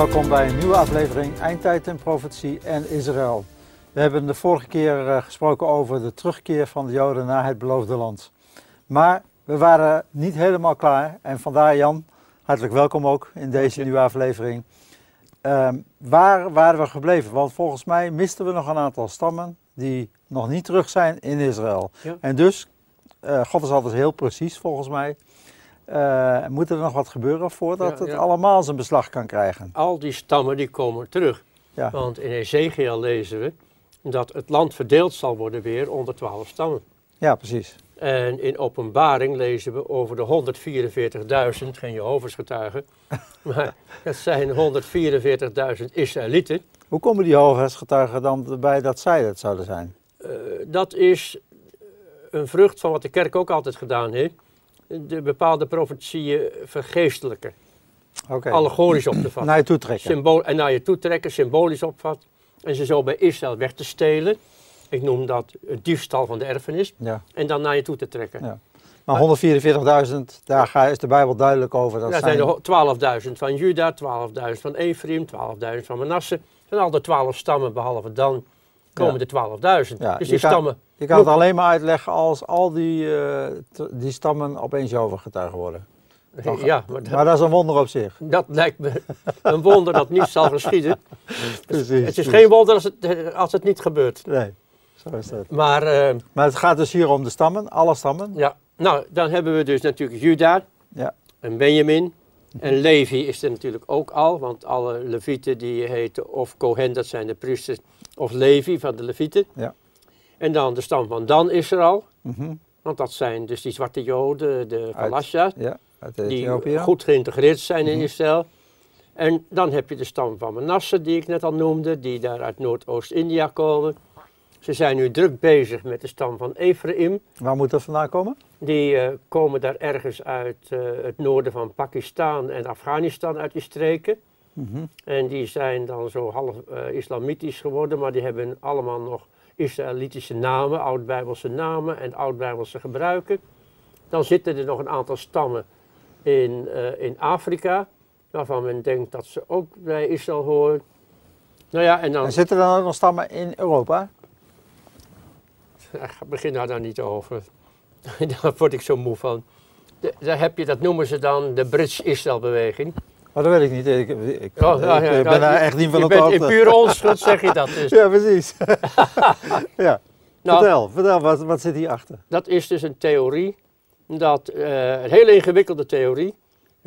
Welkom bij een nieuwe aflevering Eindtijd en Profetie en Israël. We hebben de vorige keer eh, gesproken over de terugkeer van de Joden naar het beloofde land. Maar we waren niet helemaal klaar en vandaar Jan, hartelijk welkom ook in deze nieuwe aflevering. Ehm, waar waren we gebleven? Want volgens mij misten we nog een aantal stammen die nog niet terug zijn in Israël. Ja. En dus, eh, God is altijd heel precies volgens mij. Eh, moet er nog wat gebeuren voordat Ja, het allemaal zijn beslag kan krijgen? Al die stammen die komen terug. Ja. Want in Ezekiel lezen we dat het land verdeeld zal worden weer onder twaalf stammen. Ja, precies. En in openbaring lezen we over de 144.000, geen Jehovah's getuigen, maar het zijn 144.000 Israëlieten. Hoe komen die Jehovah's getuigen dan bij dat zij het zouden zijn? Eh, dat is een vrucht van wat de kerk ook altijd gedaan heeft. De bepaalde profetieën vergeestelijken, allegorisch op te vatten. Naar je toe trekken. Symbool, en naar je toe trekken, symbolisch opvat. En ze zo bij Israël weg te stelen. Ik noem dat het diefstal van de erfenis. Ja. En dan naar je toe te trekken. Ja. Maar 144.000, daar is de Bijbel duidelijk over. Dat Daar zijn, zijn er ho- 12.000 van Juda, 12.000 van Ephraim, 12.000 van Manasse. En al de 12 stammen, behalve dan, komen de 12.000. Ja, dus je die kan- stammen, je kan het alleen maar uitleggen als al die, eh, die stammen opeens Jehovah getuigen worden. Dan ja, maar dat, Maar dat is een wonder op zich. dat lijkt me een wonder dat niet zal geschieden. Precies. Het is geen wonder als het, als het niet gebeurt. Nee, zo is dat. Maar eh, Maar het gaat dus hier om de stammen, alle stammen. ja, nou, dan hebben we dus natuurlijk Juda, Ja. en Benjamin. En Levi is er natuurlijk ook al, want alle Levieten die heten of Kohen, dat zijn de priesters, of Levi van de Levieten. Ja. En dan de stam van Dan is al, Mhm. want dat zijn dus die zwarte Joden, de Uit Palasja, Ja, die goed geïntegreerd zijn in Mhm. Israël. En dan heb je de stam van Manasse, die ik net al noemde, die daar uit Noordoost-India komen. Ze zijn nu druk bezig met de stam van Ephraim. Waar moet dat vandaan komen? Die eh, komen daar ergens uit eh, het noorden van Pakistan en Afghanistan uit die streken. Mhm. En die zijn dan zo half eh, islamitisch geworden, maar die hebben allemaal nog Israëlitische namen, oud-Bijbelse namen en oud-Bijbelse gebruiken. Dan zitten er nog een aantal stammen in, eh, in Afrika, waarvan men denkt dat ze ook bij Israël horen. Nou ja, en dan En zitten er dan ook nog stammen in Europa? Ach, begin daar dan niet over. daar word ik zo moe van. De- daar heb je, dat noemen ze dan de Brits-Israël-beweging. Maar dat weet ik niet. Ik, ik, Oh, ben daar echt niet van op de bent in hoogte. pure onschuld, zeg je dat dus. Ja, precies. ja. Nou, vertel, vertel wat, wat zit hierachter? dat is dus een theorie, dat, eh, een hele ingewikkelde theorie,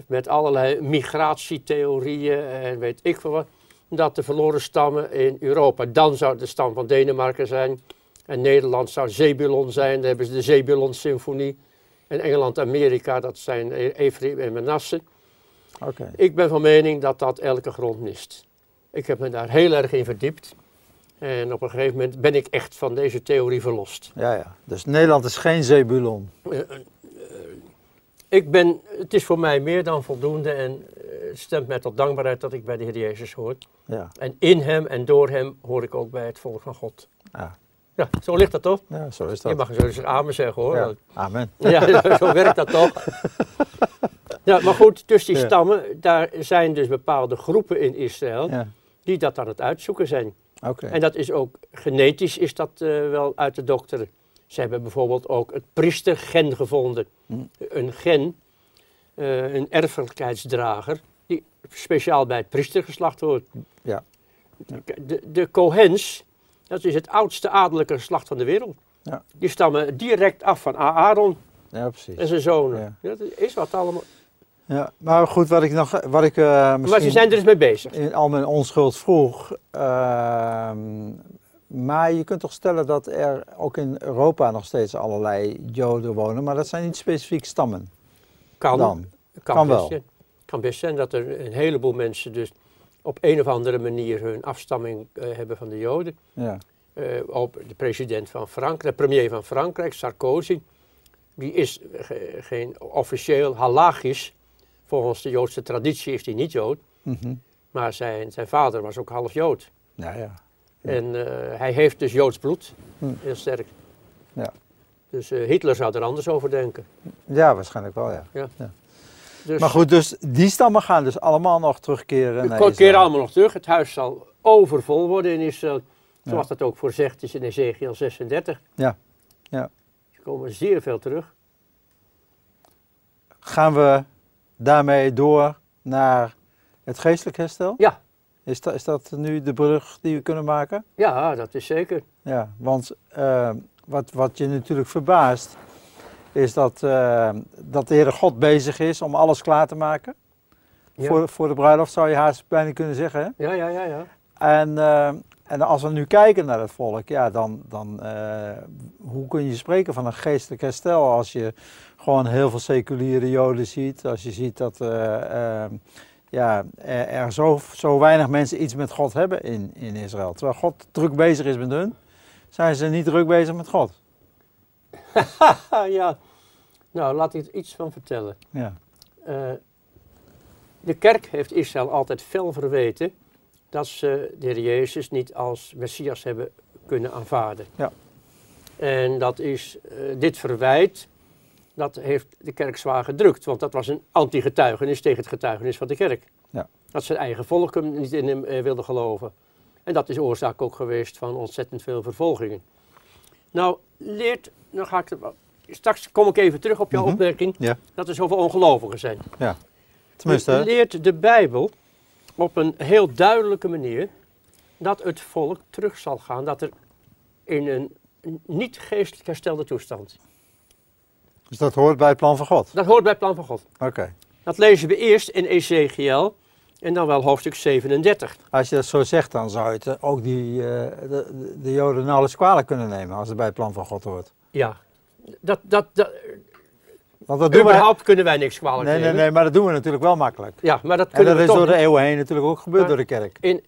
met allerlei migratietheorieën en weet ik veel wat, dat de verloren stammen in Europa, dan zou de stam van Denemarken zijn, en Nederland zou Zebulon zijn, dan hebben ze de Zebulon-symfonie, en Engeland-Amerika, dat zijn Ephraim en Manasse. Ik ben van mening dat dat elke grond mist. Ik heb me daar heel erg in verdiept. En op een gegeven moment ben ik echt van deze theorie verlost. Ja, ja. Dus Nederland is geen Zebulon. Eh, eh, ik ben, het is voor mij meer dan voldoende en eh, het stemt mij tot dankbaarheid dat ik bij de Heer Jezus hoor. Ja. En in hem en door hem hoor ik ook bij het volk van God. Ja. Ja, zo ligt dat toch? ja, zo is Je dat. mag zo eens amen zeggen hoor. Ja. Amen. Ja, zo werkt dat toch? Ja, maar goed, tussen die stammen, daar zijn dus bepaalde groepen in Israël Ja. die dat aan het uitzoeken zijn. Oké. En dat is ook genetisch is dat eh, wel uit de dokteren. Ze hebben bijvoorbeeld ook het priestergen gevonden. Hm. Een gen, eh, een erfelijkheidsdrager, die speciaal bij het priestergeslacht hoort. Ja. De, de Kohens, dat is het oudste adellijke geslacht van de wereld. Ja. Die stammen direct af van Aaron Ja, precies. en zijn zonen. Ja. Dat is wat allemaal. Ja, maar goed, wat ik nog, wat ik eh, Maar ze zijn er dus mee bezig. in al mijn onschuld vroeg, ehm, maar je kunt toch stellen dat er ook in Europa nog steeds allerlei Joden wonen, maar dat zijn niet specifiek stammen. Kan, Dan. kan, kan best wel. zijn. kan best zijn dat er een heleboel mensen dus op een of andere manier hun afstamming eh, hebben van de Joden. Ja. Eh, op de president van Frankrijk, de premier van Frankrijk, Sarkozy, die is ge- geen officieel halachisch. Volgens de Joodse traditie is hij niet Jood, Mhm. maar zijn, zijn vader was ook half Jood. ja, ja. Ja. En eh, hij heeft dus Joods bloed, Hm. heel sterk. Ja. Dus Hitler zou er anders over denken. Ja, waarschijnlijk wel, ja. Ja. Dus Maar goed, dus die stammen gaan dus allemaal nog terugkeren naar keren Israël. allemaal nog terug. Het huis zal overvol worden in Israël. Zoals Ja. dat ook voorzegd is in Ezekiel 36. Ja, ja. Er komen zeer veel terug. Gaan we daarmee door naar het geestelijk herstel? Ja, Is dat, is dat nu de brug die we kunnen maken? ja dat is zeker. Ja, want eh, wat, wat je natuurlijk verbaast, is dat, eh, dat de Heere God bezig is om alles klaar te maken. Ja. Voor, voor de bruiloft zou je haast bijna kunnen zeggen. Hè? Ja, ja, ja, ja. En, eh, en als we nu kijken naar het volk, ja, dan, dan eh, hoe kun je spreken van een geestelijk herstel als je gewoon heel veel seculiere joden ziet. Als je ziet dat ja, er, er zo, zo weinig mensen iets met God hebben in, in Israël. Terwijl God druk bezig is met hun, zijn ze niet druk bezig met God. Ja. Nou, laat ik er iets van vertellen. Ja, Eh, de kerk heeft Israël altijd fel verweten dat ze de Heer Jezus niet als Messias hebben kunnen aanvaarden. Ja. En dat is eh, dit verwijt, dat heeft de kerk zwaar gedrukt, want dat was een anti-getuigenis tegen het getuigenis van de kerk. Ja. Dat zijn eigen volk hem niet in hem eh, wilde geloven. En dat is oorzaak ook geweest van ontzettend veel vervolgingen. Nou, leert, dan ga ik, er straks kom ik even terug op jouw Mhm. opmerking, Ja. dat er zoveel ongelovigen zijn. tenminste, leert de Bijbel op een heel duidelijke manier dat het volk terug zal gaan, dat er in een niet geestelijk herstelde toestand. dus dat hoort bij het plan van God. Dat hoort bij het plan van God. Oké. Dat lezen we eerst in Ezekiel en dan wel hoofdstuk 37. Als je dat zo zegt, dan zou je het eh, ook die, eh, de, de- de joden nauwelijks kwalijk kunnen nemen als het bij het plan van God hoort. Ja, dat, dat, dat, Want dat doen wij, überhaupt kunnen wij niks kwalijk Nee, nee, nemen. nee, maar dat doen we natuurlijk wel makkelijk. Ja, maar dat En kunnen dat we is toch door de eeuwen heen natuurlijk ook gebeurd Maar- door de kerk. in,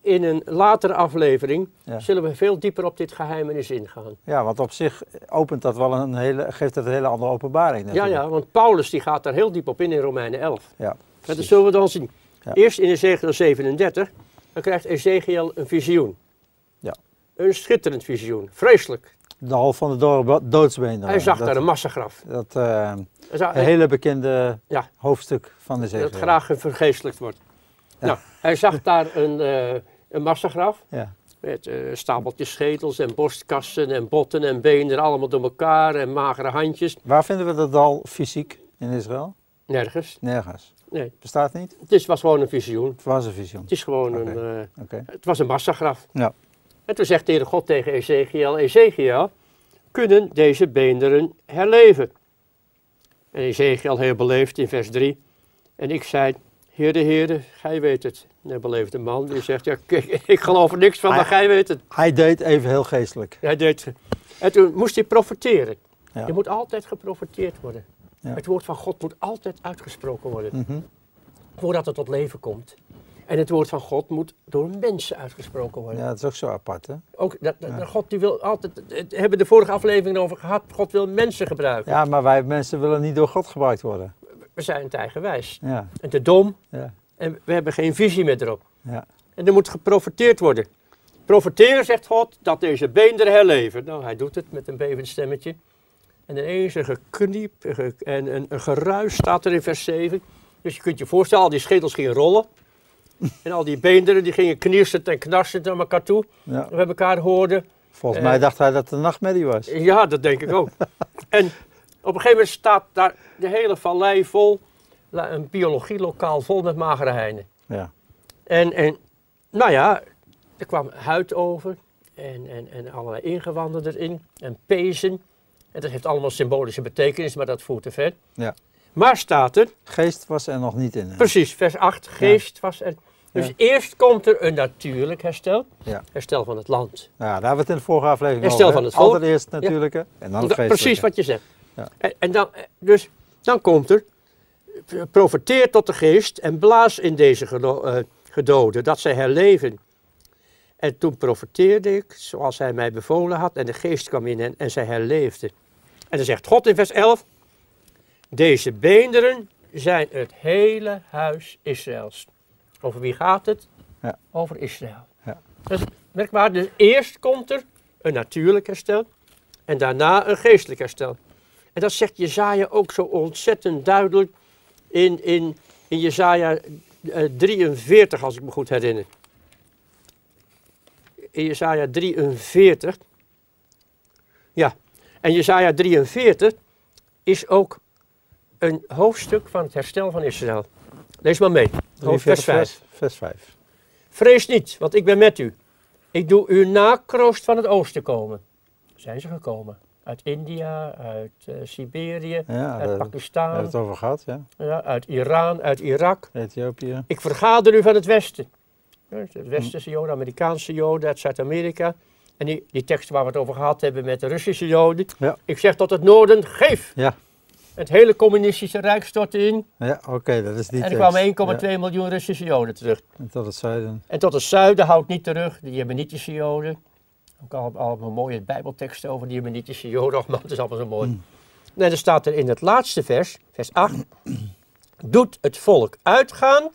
in een latere aflevering Ja. zullen we veel dieper op dit geheimenis ingaan. Ja, want op zich opent dat wel een hele, geeft dat een hele andere openbaring. Ja, natuurlijk. ja, want Paulus die gaat daar heel diep op in in Romeinen 11. ja. En dat zullen we dan zien. Ja. Eerst in Ezekiel 37, dan krijgt Ezekiel een visioen. Ja. Een schitterend visioen, vreselijk. De hal van de do- doodsbeen. Hij zag dat, daar een massagraf. Dat eh, een hele bekende Ja. hoofdstuk van de dat zegen. graag vergeestelijkt wordt. Ja. Nou, hij zag daar een, eh, een massagraf Ja. met eh, stapeltjes schedels en borstkassen en botten en benen allemaal door elkaar en magere handjes. Waar vinden we dat dal fysiek in Israël? Nergens. Nergens. Nee, Bestaat niet? het is, was gewoon een visioen. Het was een visioen. Het is gewoon een... Oké. Het was een massagraf. Ja. En toen zegt de Heere God tegen Ezekiel, Ezekiel, kunnen deze beenderen herleven? En Ezekiel heel beleefd in vers 3. En ik zei, Heerde, Heerde, gij weet het. En de beleefde man die zegt, ja, ik, ik geloof er niks van, maar gij weet het. Hij deed even heel geestelijk. Hij deed, en toen moest hij profeteren. Ja. Je moet altijd geprofeteerd worden. Ja. Het woord van God moet altijd uitgesproken worden, Mhm. voordat het tot leven komt. En het woord van God moet door mensen uitgesproken worden. Ja, dat is ook zo apart, hè? Ook, dat, dat- Ja. God die wil altijd, het hebben we de vorige aflevering over gehad, God wil mensen gebruiken. Ja, maar wij mensen willen niet door God gebruikt worden. We zijn te eigenwijs Ja, en te dom ja, en we hebben geen visie meer erop. ja. En er moet geprofiteerd worden. Profiteren, zegt God, dat deze beenderen herleven. Nou, hij doet het met een bevend stemmetje. En ineens een gekniep en een, een geruis staat er in vers 7. Dus je kunt je voorstellen, al die schedels gingen rollen. En al die beenderen die gingen kniersend en knarsend naar elkaar toe. ja. We elkaar hoorden. Volgens Eh. mij dacht hij dat het een nachtmerrie was. Ja, dat denk ik ook. en op een gegeven moment staat daar de hele vallei vol, een biologielokaal vol met magere heinen. Ja, En, en nou ja, er kwam huid over en, en, en allerlei ingewanden erin en pezen. En dat heeft allemaal symbolische betekenis, maar dat voert te ver. Ja. Maar staat er, geest was er nog niet in. hè? precies, vers 8, geest was er. Dus Ja. eerst komt er een natuurlijk herstel, Ja. herstel van het land. Nou, daar hebben we het in de vorige aflevering Herstel over. van hè? het volk. Altijd eerst het natuurlijke en dan het geestelijke. precies wat je zegt. Ja. En, en dan, dus dan komt er, eh, profeteer tot de geest en blaas in deze eh, gedoden, dat zij herleven. En toen profeteerde ik, zoals hij mij bevolen had, en de geest kwam in hen en zij herleefden. En dan zegt God in vers 11, deze beenderen zijn het hele huis Israëls. Over wie gaat het? Ja. Over Israël. Ja. Dat is merkbaar. Dus eerst komt er een natuurlijk herstel en daarna een geestelijk herstel. En dat zegt Jezaja ook zo ontzettend duidelijk in, in, in Jezaja eh, 43, als ik me goed herinner. In Jezaja 43. Ja, en Jezaja 43 is ook een hoofdstuk van het herstel van Israël. Lees maar mee. Hoofdstuk 43 vers 5. vers, vers 5. Vrees niet, want ik ben met u. Ik doe u nakroost van het oosten komen. Zijn ze gekomen? Uit India, uit eh, Siberië, Ja, daar uit hebben we Pakistan, het over gehad, ja. ja, uit Iran, uit Irak. Ethiopië. Ik vergader u van het Westen. Het Westerse Joden, Amerikaanse Joden uit Zuid-Amerika. En die, die teksten waar we het over gehad hebben met de Russische Joden. Ja. Ik zeg tot het noorden, geef. Ja, Het hele communistische rijk stortte in. ja oké, dat is die en er tekst. kwamen 1,2 Ja, miljoen Russische Joden terug. en tot het zuiden. En tot het zuiden houdt niet terug, de Jemenitische Joden. Ook al, allemaal mooie bijbelteksten over de Jemenitische Joden. Man, het is allemaal zo mooi. Nee, er staat er in het laatste vers, vers 8. Doet het volk uitgaan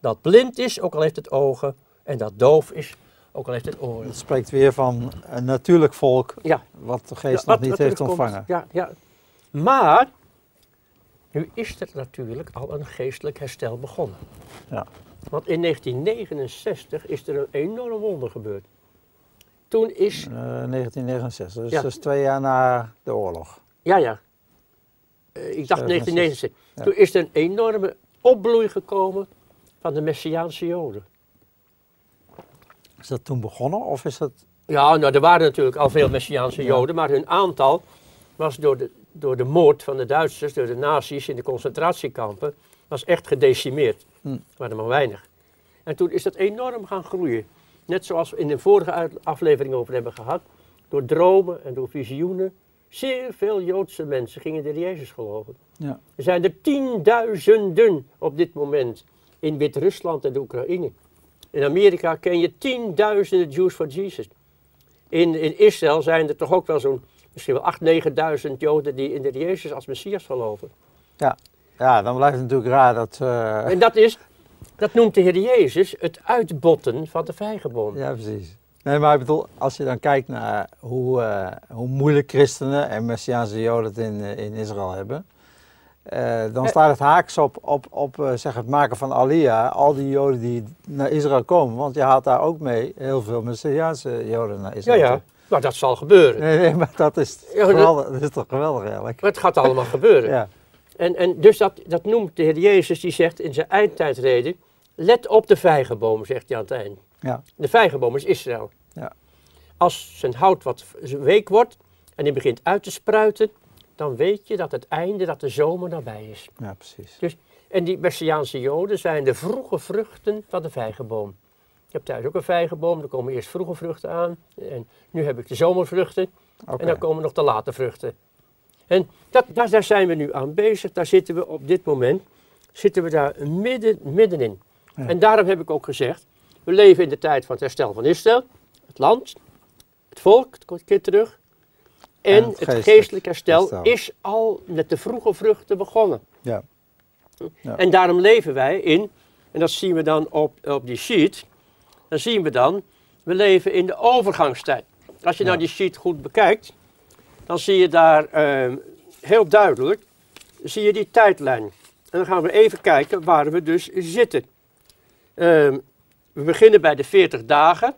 dat blind is, ook al heeft het ogen. En dat doof is, ook al heeft het oren. Het spreekt weer van een natuurlijk volk Ja, wat de geest Ja, nog niet heeft komt. ontvangen. Ja, ja. Maar, nu is er natuurlijk al een geestelijk herstel begonnen. Ja. Want in 1969 is er een enorm wonder gebeurd. Toen is Eh, 1969, dus Ja. dat is twee jaar na de oorlog. Ja, ja. Eh, ik dacht 1969. Ja. Toen is er een enorme opbloei gekomen van de Messiaanse Joden. Is dat toen begonnen of is dat... Ja, nou, er waren natuurlijk al veel Messiaanse. Joden, maar hun aantal was door de, door de moord van de Duitsers, door de nazi's in de concentratiekampen, was echt gedecimeerd. Hm. Er waren maar weinig. En toen is dat enorm gaan groeien. Net zoals we in de vorige aflevering over hebben gehad. Door dromen en door visioenen. Zeer veel Joodse mensen gingen in de Jezus geloven. Ja. Er zijn er tienduizenden op dit moment in Wit-Rusland en de Oekraïne. In Amerika ken je tienduizenden Jews for Jesus. In, in Israël zijn er toch ook wel zo'n, misschien wel 8.000, 9.000 Joden die in de Jezus als Messias geloven. ja, dan blijft het natuurlijk raar dat... eh, En dat is, dat noemt de Heer Jezus het uitbotten van de vijgenboom. Ja, precies. Nee, maar ik bedoel, als je dan kijkt naar hoe, eh, hoe moeilijk christenen en Messiaanse Joden het in, eh, in Israël hebben, eh, dan Eh. staat het haaks op, op, op eh, zeg het maken van Alia, al die Joden die naar Israël komen. Want je haalt daar ook mee heel veel Messiaanse Joden naar Ja, Israël. ja, toe. maar dat zal gebeuren. Nee, nee, maar dat is, Ja, dat- geweldig, dat is toch geweldig eigenlijk. Maar het gaat allemaal gebeuren. Ja, En, en dus dat, dat noemt de Heer Jezus, die zegt in zijn eindtijdreden, let op de vijgenboom, zegt hij aan het eind. ja, De vijgenboom is Israël. Ja. Als zijn hout wat week wordt en die begint uit te spruiten, dan weet je dat het einde, dat de zomer nabij is. ja, precies. En die Messiaanse Joden zijn de vroege vruchten van de vijgenboom. Ik heb thuis ook een vijgenboom, er komen eerst vroege vruchten aan. En nu heb ik de zomervruchten en dan komen nog de late vruchten. En dat, daar, daar zijn we nu aan bezig, daar zitten we op dit moment, zitten we daar midden, middenin. Ja. En daarom heb ik ook gezegd, we leven in de tijd van het herstel van Israël, het land, het volk, het komt een keer terug. En, En het geestelijk, geestelijk herstel, herstel. is al met de vroege vruchten begonnen. Ja. Ja. En daarom leven wij in, en dat zien we dan op, op die sheet, dan zien we dan, we leven in de overgangstijd. Als je nou die sheet goed bekijkt, dan zie je daar ehm, heel duidelijk, zie je die tijdlijn. En dan gaan we even kijken waar we dus zitten. Ehm, we beginnen bij de 40 dagen,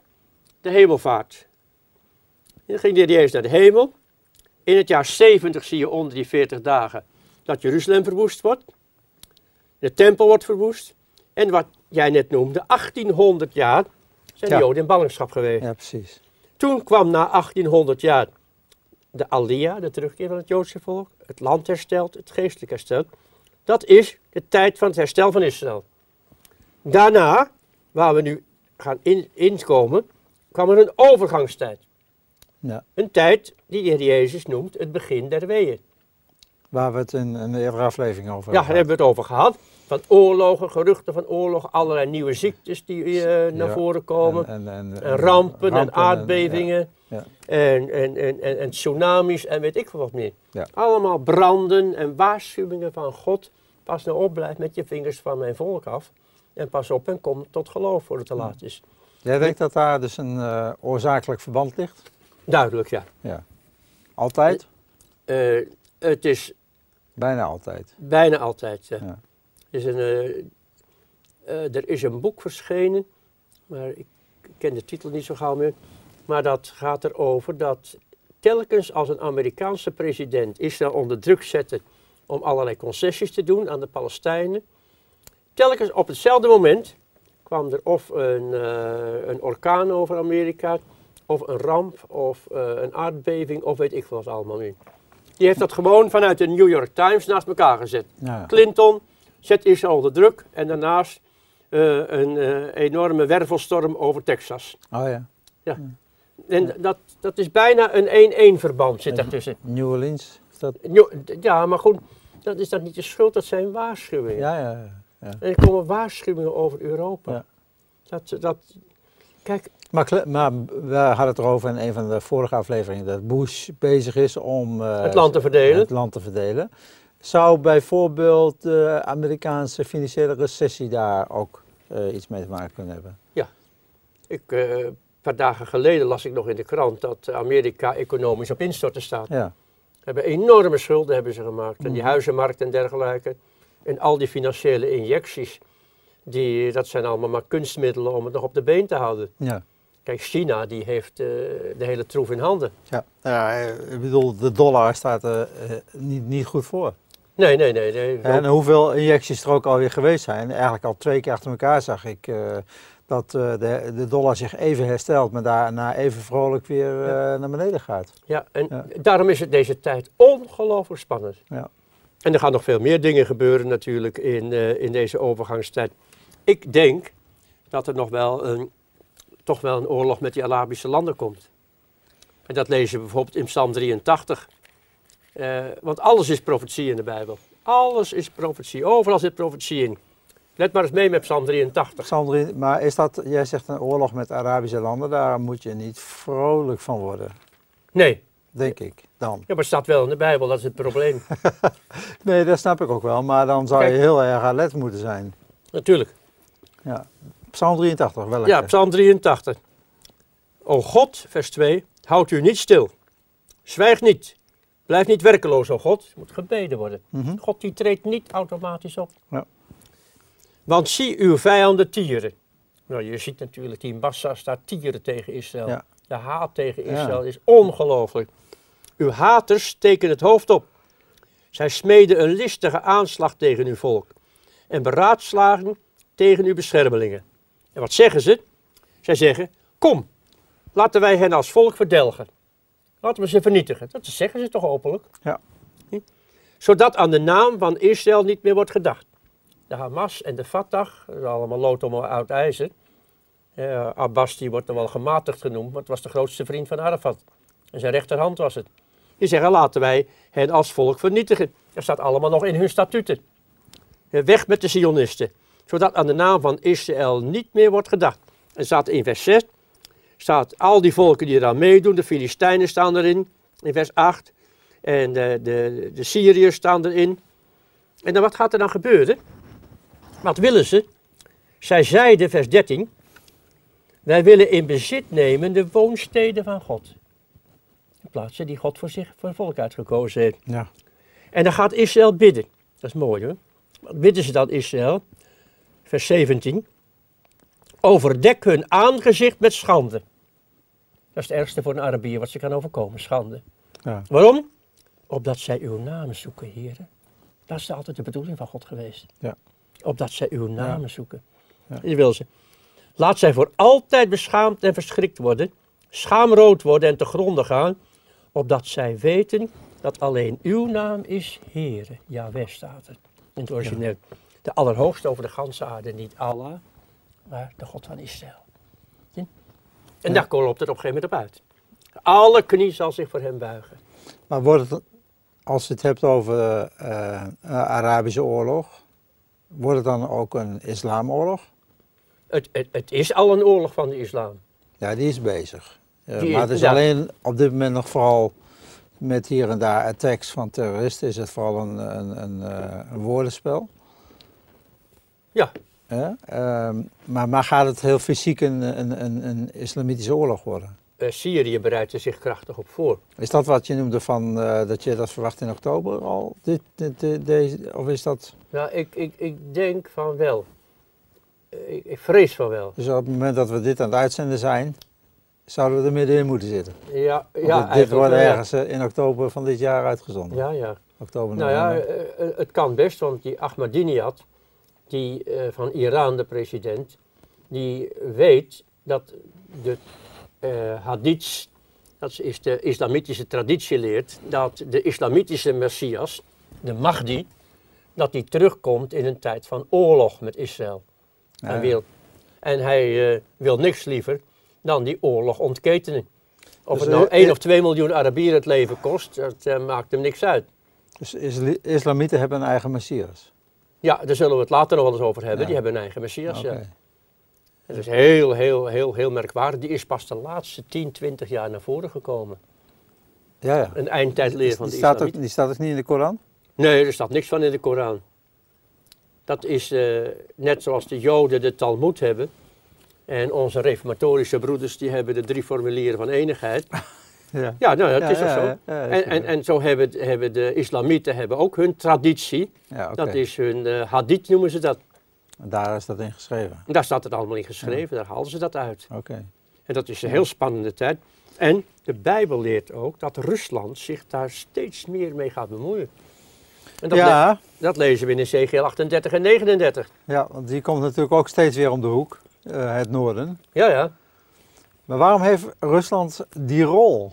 de hemelvaart. Dan ging Heer Jezus naar de hemel. In het jaar 70 zie je onder die 40 dagen dat Jeruzalem verwoest wordt. De tempel wordt verwoest. En wat jij net noemde, 1800 jaar zijn de. Joden in ballingschap geweest. Ja, precies. Toen kwam na 1800 jaar de Alia, de terugkeer van het Joodse volk. Het land hersteld, het geestelijk hersteld. Dat is de tijd van het herstel van Israël. Daarna, waar we nu gaan in, inkomen, kwam er een overgangstijd. Ja. Een tijd die de Heer Jezus noemt het begin der weeën. Waar we het in een eerdere aflevering over Ja, daar hebben. hebben we het over gehad. Van oorlogen, geruchten van oorlog, allerlei nieuwe ziektes die eh, naar Ja, voren komen. En, en, en- En rampen, en aardbevingen. ja. En, en, en, en, tsunamis en weet ik veel wat meer. Ja. Allemaal branden en waarschuwingen van God. Pas nou op, blijf met je vingers van mijn volk af. En pas op en kom tot geloof voordat het te laat is. Jij denkt dat daar dus een eh, oorzakelijk verband ligt? Duidelijk, ja. Ja. Altijd? Eh, het is Bijna altijd. bijna altijd. ja. Ja. is een, eh, eh, er is een boek verschenen, maar ik ken de titel niet zo gauw meer. Maar dat gaat erover dat telkens als een Amerikaanse president Israël onder druk zette om allerlei concessies te doen aan de Palestijnen, telkens op hetzelfde moment kwam er of een, eh, een orkaan over Amerika, of een ramp, of eh, een aardbeving, of weet ik wat allemaal niet. Die heeft dat gewoon vanuit de New York Times naast elkaar gezet. Ja. Clinton zet Israël onder druk en daarnaast eh, een eh, enorme wervelstorm over Texas. Oh ja. En dat, dat is bijna een 1-1 verband zit daartussen. New Orleans. Dat... Ja, maar goed, dat is dat niet de schuld, dat zijn waarschuwingen. Ja, ja, ja. ja. En er komen waarschuwingen over Europa. Ja. Dat, dat, kijk, Maar, maar we hadden het erover in een van de vorige afleveringen dat Bush bezig is om eh, het land te verdelen. het land te verdelen. Zou bijvoorbeeld de Amerikaanse financiële recessie daar ook eh, iets mee te maken kunnen hebben? Ik, eh, een paar dagen geleden las ik nog in de krant dat Amerika economisch op instorten staat. Ja, hebben enorme schulden hebben ze gemaakt. En die Mhm. huizenmarkt en dergelijke. En al die financiële injecties. Die, dat zijn allemaal maar kunstmiddelen om het nog op de been te houden. ja. Kijk, China die heeft eh, de hele troef in handen. ja. ja ik bedoel, de dollar staat er eh, niet, niet goed voor. Nee, nee, nee. nee. En hoeveel injecties er ook alweer geweest zijn. Eigenlijk al twee keer achter elkaar zag ik eh, dat eh, de, de dollar zich even herstelt, maar daarna even vrolijk weer eh, naar beneden gaat. Ja, en Ja. daarom is het deze tijd ongelooflijk spannend. Ja. En er gaan nog veel meer dingen gebeuren natuurlijk in, eh, in deze overgangstijd. Ik denk dat er nog wel een, toch wel een oorlog met die Arabische landen komt. En dat lezen we bijvoorbeeld in Psalm 83. Eh, want alles is profetie in de Bijbel. Alles is profetie. Overal zit profetie in. Let maar eens mee met Psalm 83. Sandrine, maar is dat, jij zegt een oorlog met Arabische landen, daar moet je niet vrolijk van worden, Nee, denk ik dan. ja, maar het staat wel in de Bijbel, dat is het probleem. Nee, dat snap ik ook wel, maar dan zou je heel erg alert moeten zijn. Natuurlijk. Ja. Psalm 83, welke? Ja, Psalm 83. O God, vers 2, houd u niet stil. Zwijg niet. Blijf niet werkeloos, o God. Het moet gebeden worden. Mhm. God die treedt niet automatisch op. Ja. Want zie uw vijanden tieren. Nou, je ziet natuurlijk, die massa staat tieren tegen Israël. Ja. De haat tegen Ja. Israël is ongelooflijk. Uw haters steken het hoofd op. Zij smeden een listige aanslag tegen uw volk. En beraadslagen tegen uw beschermelingen. En wat zeggen ze? Zij zeggen, kom, laten wij hen als volk verdelgen. Laten we ze vernietigen. Dat zeggen ze toch openlijk? Ja. Hm? Zodat aan de naam van Israël niet meer wordt gedacht. De Hamas en de Fatah, dat is allemaal lood om oud ijzer. Abbas die wordt dan wel gematigd genoemd, maar het was de grootste vriend van Arafat. En zijn rechterhand was het. Die zeggen, laten wij hen als volk vernietigen. Dat staat allemaal nog in hun statuten. Weg met de Zionisten. Zodat aan de naam van Israël niet meer wordt gedacht. En staat in vers 6, staat al die volken die eraan meedoen, de Filistijnen staan erin, in vers 8. En de, de, de Syriërs staan erin. En dan wat gaat er dan gebeuren? Wat willen ze? Zij zeiden, vers 13, wij willen in bezit nemen de woonsteden van God. De plaatsen die God voor zich, voor het volk uitgekozen heeft. Ja. En dan gaat Israël bidden. Dat is mooi hoor. Wat bidden ze dan Israël? Vers 17. Overdek hun aangezicht met schande. Dat is het ergste voor een Arabier wat ze kan overkomen, schande. Ja. Waarom? Opdat zij uw naam zoeken, heren. Dat is altijd de bedoeling van God geweest. Ja. Opdat zij uw namen zoeken. Ja. Wil ze. Laat zij voor altijd beschaamd en verschrikt worden, schaamrood worden en te gronden gaan, opdat zij weten dat alleen uw naam is Heere. Yahweh staat er in het origineel. De Allerhoogste over de ganse aarde, niet Allah, maar de God van Israël. En Ja. daar loopt het op een gegeven moment op uit. Alle knie zal zich voor hem buigen. Maar wordt het, als je het hebt over eh, een Arabische oorlog, wordt het dan ook een islamoorlog? Het, het, het is al een oorlog van de islam. Ja, die is bezig. Die maar het is ja. alleen op dit moment nog vooral met hier en daar attacks van terroristen, is het vooral een, een, een, eh, een woordenspel. Ja? Ehm, maar, maar gaat het heel fysiek een, een, een, een islamitische oorlog worden? eh, Syrië bereidt er zich krachtig op voor. Is dat wat je noemde van eh, dat je dat verwacht in oktober al? Dit, dit, dit- deze, of is dat Nou, ik, ik, ik denk van wel. Eh, Ik, ik vrees van wel. dus op het moment dat we dit aan het uitzenden zijn, zouden we er middenin moeten zitten? Ja, Want ja dit- wordt ja. ergens in oktober van dit jaar uitgezonden. Ja, ja. Oktober, Nou ja, het kan best, want die Ahmadinejad, die eh, van Iran, de president, die weet dat de eh hadiths, dat is de islamitische traditie leert, dat de islamitische Messias, de Mahdi, dat die terugkomt in een tijd van oorlog met Israël. Ja, Hij ja. wil, en hij eh, wil niks liever dan die oorlog ontketenen. Of Dus, het nou eh, 1 eh, of 2 miljoen Arabieren het leven kost, dat maakt hem niks uit. Dus islamieten hebben een eigen messias. Ja, daar zullen we het later nog wel eens over hebben. Ja. Die hebben een eigen Messias. Ja. Dat is heel, heel, heel, heel merkwaardig. Die is pas de laatste 10, 20 jaar naar voren gekomen. Ja, ja. Een eindtijdleer Die, van de die, staat ook, die staat ook niet in de Koran? Nee, er staat niks van in de Koran. Dat is eh, net zoals de Joden de Talmud hebben. En onze reformatorische broeders die hebben de drie formulieren van enigheid. Ja. Ja, nou, dat is ook zo. En, en, en zo hebben, hebben de islamieten hebben ook hun traditie. Ja. Dat is hun eh, hadith noemen ze dat. Daar is dat in geschreven. Daar staat het allemaal in geschreven, daar halen ze dat uit. Oké. En dat is een heel spannende tijd. En de Bijbel leert ook dat Rusland zich daar steeds meer mee gaat bemoeien. En dat, le- Ja, dat lezen we in Ezekiel 38 en 39. ja, want die komt natuurlijk ook steeds weer om de hoek, eh, het noorden. Ja, ja. Maar waarom heeft Rusland die rol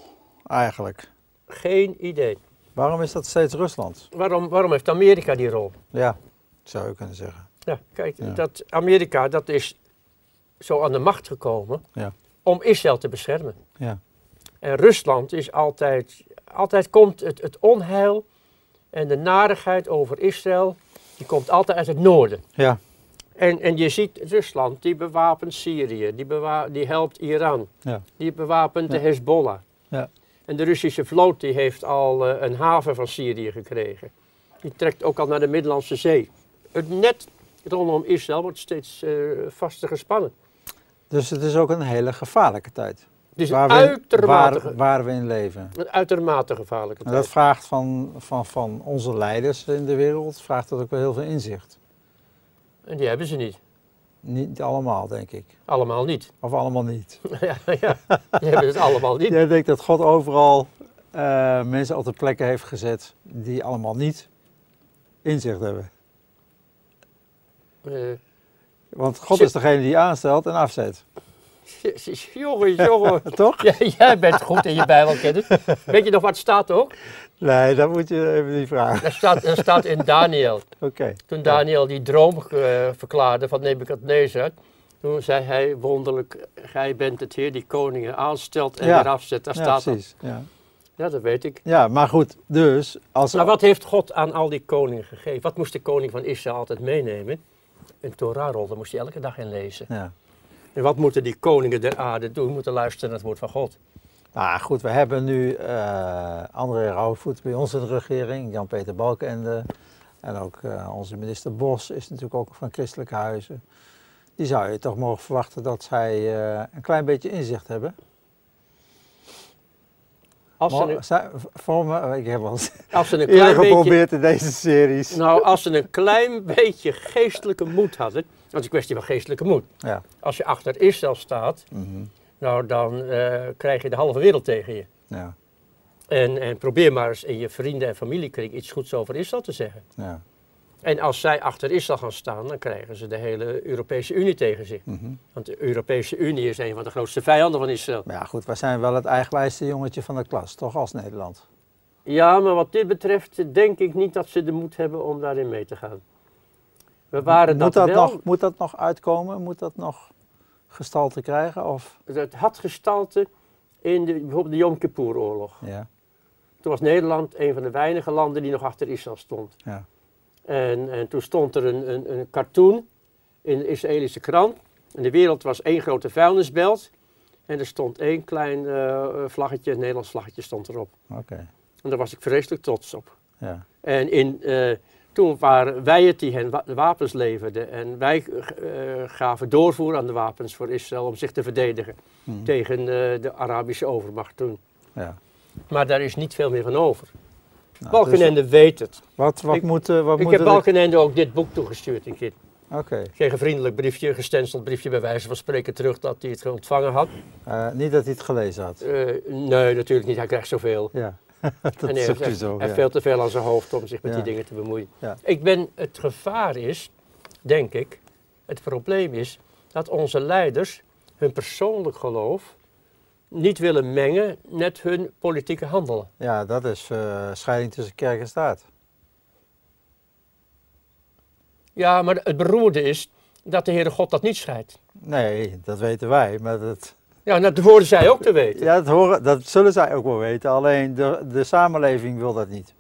eigenlijk? Geen idee. Waarom is dat steeds Rusland? Waarom, waarom heeft Amerika die rol? Ja, zou je kunnen zeggen. Ja, kijk, Ja. Dat Amerika dat is zo aan de macht gekomen Ja. om Israël te beschermen. Ja. En Rusland is altijd, altijd komt het, het onheil en de narigheid over Israël, die komt altijd uit het noorden. Ja, En, en je ziet Rusland, die bewapent Syrië, die, bewa die helpt Iran, ja, die bewapent de. Hezbollah. Ja. En de Russische vloot die heeft al eh, een haven van Syrië gekregen. Die trekt ook al naar de Middellandse Zee. Het net rondom Israël wordt steeds eh, vaster gespannen. dus het is ook een hele gevaarlijke tijd. Het is waar, we, uitermate, waar, waar we in leven. een uitermate gevaarlijke En tijd. dat vraagt van, van, van onze leiders in de wereld, vraagt dat ook wel heel veel inzicht. En die hebben ze niet. Niet allemaal, denk ik. Allemaal niet. Of allemaal niet. ja, ja, hebben het allemaal niet. Jij denkt dat God overal eh, mensen op de plekken heeft gezet die allemaal niet inzicht hebben. Eh, Want God is degene die aanstelt en afzet. jongen, jongen. Toch? Jij bent goed in je Bijbelkennis. Weet je nog wat staat ook? Nee, dat moet je even niet vragen. Er staat, staat in Daniel. Oké. Toen Daniel die droom eh, verklaarde van Nebukadnezar, toen zei hij wonderlijk, gij bent het heer die koningen aanstelt en Ja. weer afzet. Daar Ja, staat dat. precies. Ja. Ja, dat weet ik. ja, maar goed, dus als... Maar wat heeft God aan al die koningen gegeven? Wat moest de koning van Israël altijd meenemen? Een Torahrol, daar moest hij elke dag in lezen. Ja. En wat moeten die koningen der aarde doen? Moeten luisteren naar het woord van God. Nou goed, we hebben nu eh André Rauwvoet bij ons in de regering, Jan-Peter Balkenende. En ook eh, onze minister Bos is natuurlijk ook van christelijke huizen. Die zou je toch mogen verwachten dat zij eh, een klein beetje inzicht hebben. Als ze, een, zij- voor me, ik heb al als ze een klein beetje, geprobeerd in deze series. nou, als ze een klein beetje geestelijke moed hadden, het is een kwestie van geestelijke moed. Ja. Als je achter Israël staat, Mhm. nou dan eh, krijg je de halve wereld tegen je. ja, En, en probeer maar eens in je vrienden- en familiekring iets goeds over Israël te zeggen. ja. En als zij achter Israël gaan staan, dan krijgen ze de hele Europese Unie tegen zich. mhm. Want de Europese Unie is een van de grootste vijanden van Israël. Maar ja, goed, wij zijn wel het eigenwijste jongetje van de klas, toch als Nederland? Ja, maar wat dit betreft denk ik niet dat ze de moed hebben om daarin mee te gaan. We waren Moet dat, dat, wel, nog, moet dat nog uitkomen? Moet dat nog gestalte krijgen? Of? het had gestalte in de, bijvoorbeeld de Yom Kippur-oorlog. Ja, Toen was Nederland een van de weinige landen die nog achter Israël stond. ja. En, en toen stond er een, een, een cartoon in de Israëlische krant. En de wereld was één grote vuilnisbelt. En er stond één klein eh, vlaggetje, een Nederlands vlaggetje stond erop. oké. En daar was ik vreselijk trots op. Ja. En in, eh, Toen waren wij het die hen de wapens leverden en wij uh, gaven doorvoer aan de wapens voor Israël om zich te verdedigen hmm. tegen uh, de Arabische overmacht toen. Ja. Maar daar is niet veel meer van over. Nou, Balkenende dus weet het. Wat, wat ik, moet, wat ik moet heb Balkenende ook dit boek toegestuurd een keer. Oké. Ik kreeg een vriendelijk briefje, een gestenceld briefje bij wijze van spreken terug dat hij het ontvangen had. niet dat hij het gelezen had? nee, natuurlijk niet. Hij krijgt zoveel. Ja. dat en hij heeft, zo, veel te veel aan zijn hoofd om zich met die dingen te bemoeien. Ik ben, het gevaar is, denk ik, het probleem is dat onze leiders hun persoonlijk geloof niet willen mengen met hun politieke handelen. Ja, dat is uh, scheiding tussen kerk en staat. Ja, maar het beroerde is dat de Heere God dat niet scheidt. Nee, dat weten wij, maar dat, ja, dat horen zij ook te weten. Ja, dat, horen, dat zullen zij ook wel weten, alleen de, de samenleving wil dat niet.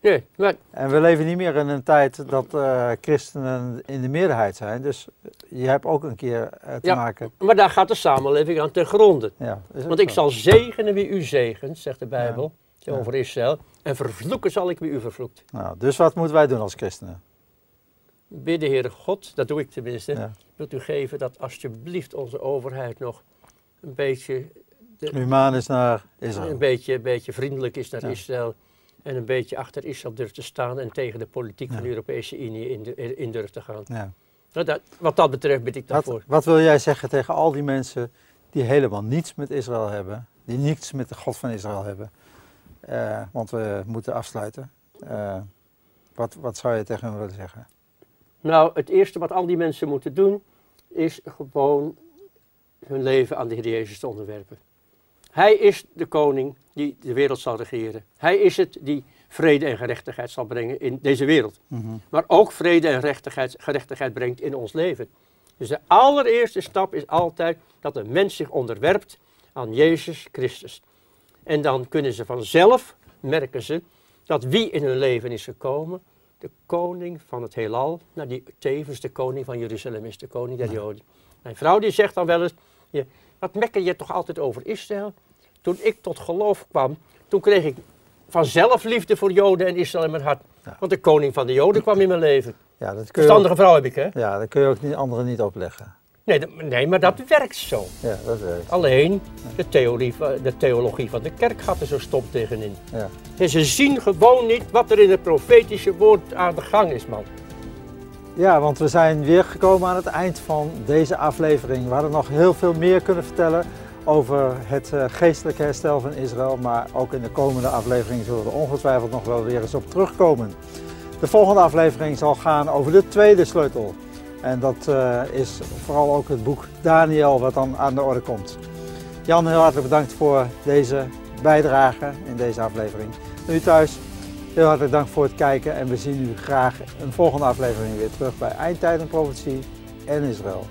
Nee, maar... En we leven niet meer in een tijd dat uh, christenen in de meerderheid zijn, dus je hebt ook een keer uh, te ja, maken. Maar daar gaat de samenleving aan ten gronde. Ja, Want ik zal zegenen wie u zegent, zegt de Bijbel, ja. over Israël, en vervloeken zal ik wie u vervloekt. Nou, dus wat moeten wij doen als christenen? Bidden, Heere God, dat doe ik tenminste, wilt u geven dat alsjeblieft onze overheid nog een beetje... De, Humaan is naar Israël. Een beetje, een beetje vriendelijk is naar Israël. En een beetje achter Israël durft te staan en tegen de politiek van de Europese Unie in, de, in durft te gaan. Ja. Nou, dat, wat dat betreft bid ik daarvoor. Wat, wat wil jij zeggen tegen al die mensen die helemaal niets met Israël hebben, die niets met de God van Israël hebben? Uh, want we moeten afsluiten. Uh, wat, wat zou je tegen hen willen zeggen? Nou, het eerste wat al die mensen moeten doen, is gewoon hun leven aan de Heer Jezus te onderwerpen. Hij is de koning die de wereld zal regeren. Hij is het die vrede en gerechtigheid zal brengen in deze wereld. Mhm. Maar ook vrede en gerechtigheid, gerechtigheid brengt in ons leven. Dus de allereerste stap is altijd dat een mens zich onderwerpt aan Jezus Christus. En dan kunnen ze vanzelf, merken ze, dat wie in hun leven is gekomen, de koning van het heelal, nou die tevens de koning van Jeruzalem is, de koning der Joden. Mijn vrouw die zegt dan wel eens, je, wat mekker je toch altijd over Israël? Toen ik tot geloof kwam, toen kreeg ik vanzelf liefde voor Joden en Israël in mijn hart. Want de koning van de Joden kwam in mijn leven. Ja, dat kun je Verstandige vrouw heb ik, hè? Ja, dat kun je ook niet, anderen niet opleggen. Nee, nee, maar dat werkt zo. Ja, dat werkt. Alleen de, theorie, de theologie van de kerk gaat er zo stom tegenin. Ja. En ze zien gewoon niet wat er in het profetische woord aan de gang is, man. Ja, want we zijn weer gekomen aan het eind van deze aflevering. We hadden nog heel veel meer kunnen vertellen over het eh, geestelijke herstel van Israël, maar ook in de komende aflevering zullen we er ongetwijfeld nog wel weer eens op terugkomen. De volgende aflevering zal gaan over de tweede sleutel. En dat uh, is vooral ook het boek Daniel wat dan aan de orde komt. Jan, heel hartelijk bedankt voor deze bijdrage in deze aflevering. En u thuis, Heel hartelijk dank voor het kijken en we zien u graag een volgende aflevering weer terug bij Eindtijd en Profetie en Israël.